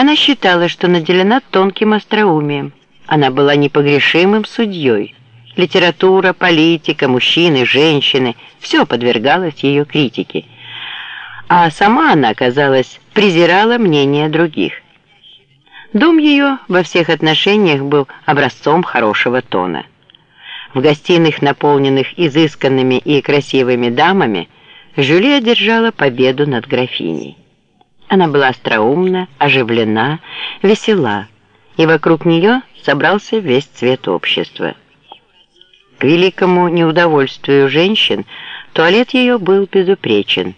Она считала, что наделена тонким остроумием. Она была непогрешимым судьей. Литература, политика, мужчины, женщины – все подвергалось ее критике. А сама она, казалось, презирала мнение других. Дом ее во всех отношениях был образцом хорошего тона. В гостиных, наполненных изысканными и красивыми дамами, Жюли одержала победу над графиней. Она была остроумна, оживлена, весела, и вокруг нее собрался весь цвет общества. К великому неудовольствию женщин туалет ее был безупречен.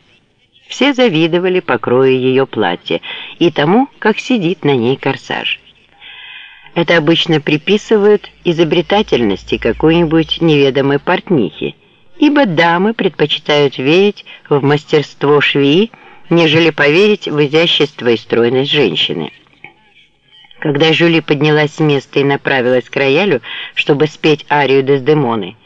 Все завидовали покрою ее платья и тому, как сидит на ней корсаж. Это обычно приписывают изобретательности какой-нибудь неведомой портнихи, ибо дамы предпочитают верить в мастерство швеи, нежели поверить в изящество и стройность женщины. Когда Жюли поднялась с места и направилась к роялю, чтобы спеть арию Дездемоны,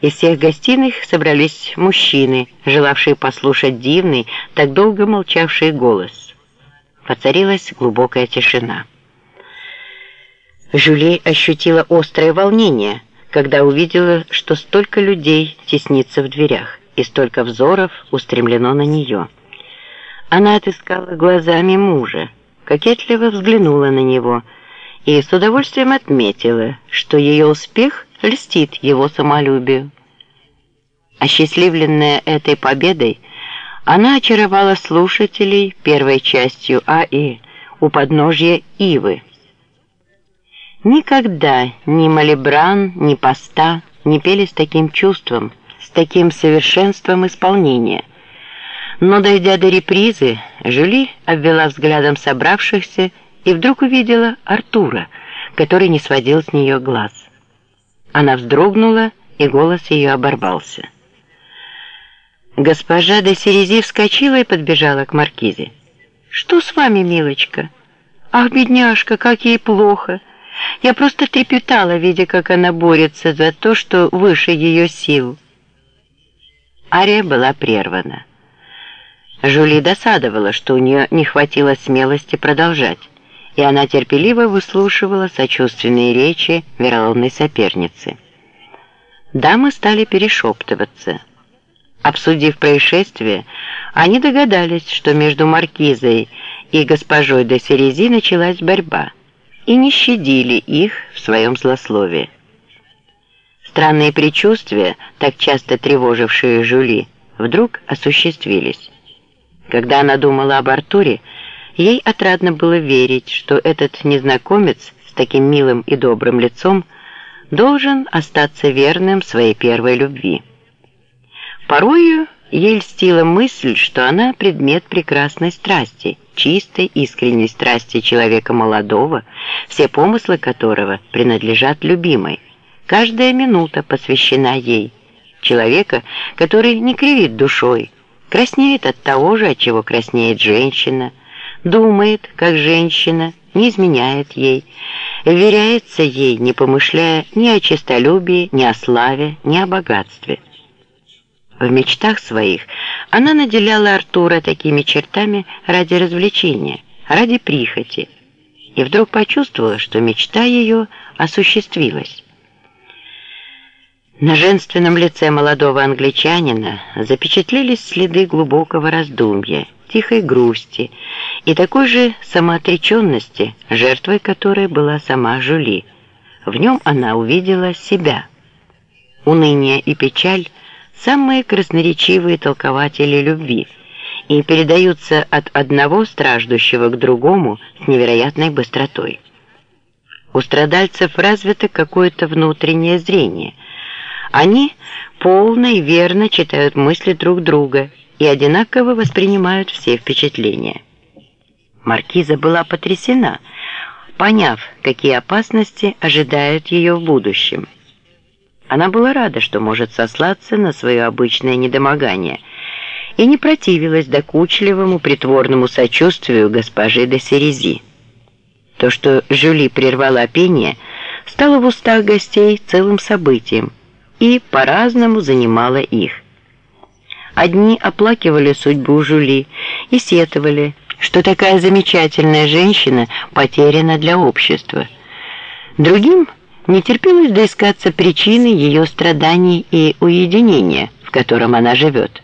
из всех гостиных собрались мужчины, желавшие послушать дивный, так долго молчавший голос. Воцарилась глубокая тишина. Жюли ощутила острое волнение, когда увидела, что столько людей теснится в дверях, и столько взоров устремлено на нее. Она отыскала глазами мужа, кокетливо взглянула на него и с удовольствием отметила, что ее успех льстит его самолюбию. Осчастливленная этой победой, она очаровала слушателей первой частью АИ у подножья Ивы. Никогда ни Малибран, ни Поста не пели с таким чувством, с таким совершенством исполнения. Но, дойдя до репризы, Жюли обвела взглядом собравшихся и вдруг увидела Артура, который не сводил с нее глаз. Она вздрогнула, и голос ее оборвался. Госпожа де Серези вскочила и подбежала к маркизе. «Что с вами, милочка? Ах, бедняжка, как ей плохо! Я просто трепетала, видя, как она борется за то, что выше ее сил». Ария была прервана. Жули досадовала, что у нее не хватило смелости продолжать, и она терпеливо выслушивала сочувственные речи вероломной соперницы. Дамы стали перешептываться. Обсудив происшествие, они догадались, что между маркизой и госпожой де Серези началась борьба, и не щадили их в своем злословии. Странные предчувствия, так часто тревожившие Жули, вдруг осуществились. Когда она думала об Артуре, ей отрадно было верить, что этот незнакомец с таким милым и добрым лицом должен остаться верным своей первой любви. Порою ей льстила мысль, что она предмет прекрасной страсти, чистой, искренней страсти человека молодого, все помыслы которого принадлежат любимой. Каждая минута посвящена ей, человека, который не кривит душой, краснеет от того же, от чего краснеет женщина, думает, как женщина, не изменяет ей, веряется ей, не помышляя ни о честолюбии, ни о славе, ни о богатстве. В мечтах своих она наделяла Артура такими чертами ради развлечения, ради прихоти, и вдруг почувствовала, что мечта ее осуществилась. На женственном лице молодого англичанина запечатлелись следы глубокого раздумья, тихой грусти и такой же самоотреченности, жертвой которой была сама Жули. В нем она увидела себя. Уныние и печаль – самые красноречивые толкователи любви и передаются от одного страждущего к другому с невероятной быстротой. У страдальцев развито какое-то внутреннее зрение – они полно и верно читают мысли друг друга и одинаково воспринимают все впечатления. Маркиза была потрясена, поняв, какие опасности ожидают ее в будущем. Она была рада, что может сослаться на свое обычное недомогание и не противилась докучливому притворному сочувствию госпожи де Серези. То, что Жюли прервала пение, стало в устах гостей целым событием – и по-разному занимала их. Одни оплакивали судьбу Жули и сетовали, что такая замечательная женщина потеряна для общества. Другим не терпелось доискаться причины ее страданий и уединения, в котором она живет.